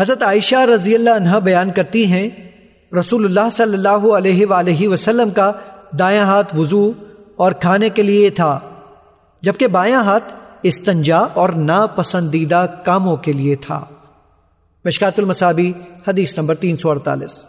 حضرت عائشہ رضی اللہ عنہ بیان کرتی ہیں، رسول اللہ صلی اللہ علیہ وآلہ وسلم کا دایاں ہاتھ وضو اور کھانے کے لیے تھا، جبکہ بایاں ہاتھ استنجا اور ناپسندیدہ کاموں کے لیے تھا۔ مشکات المصابی حدیث نمبر تین سو اڑتالیس۔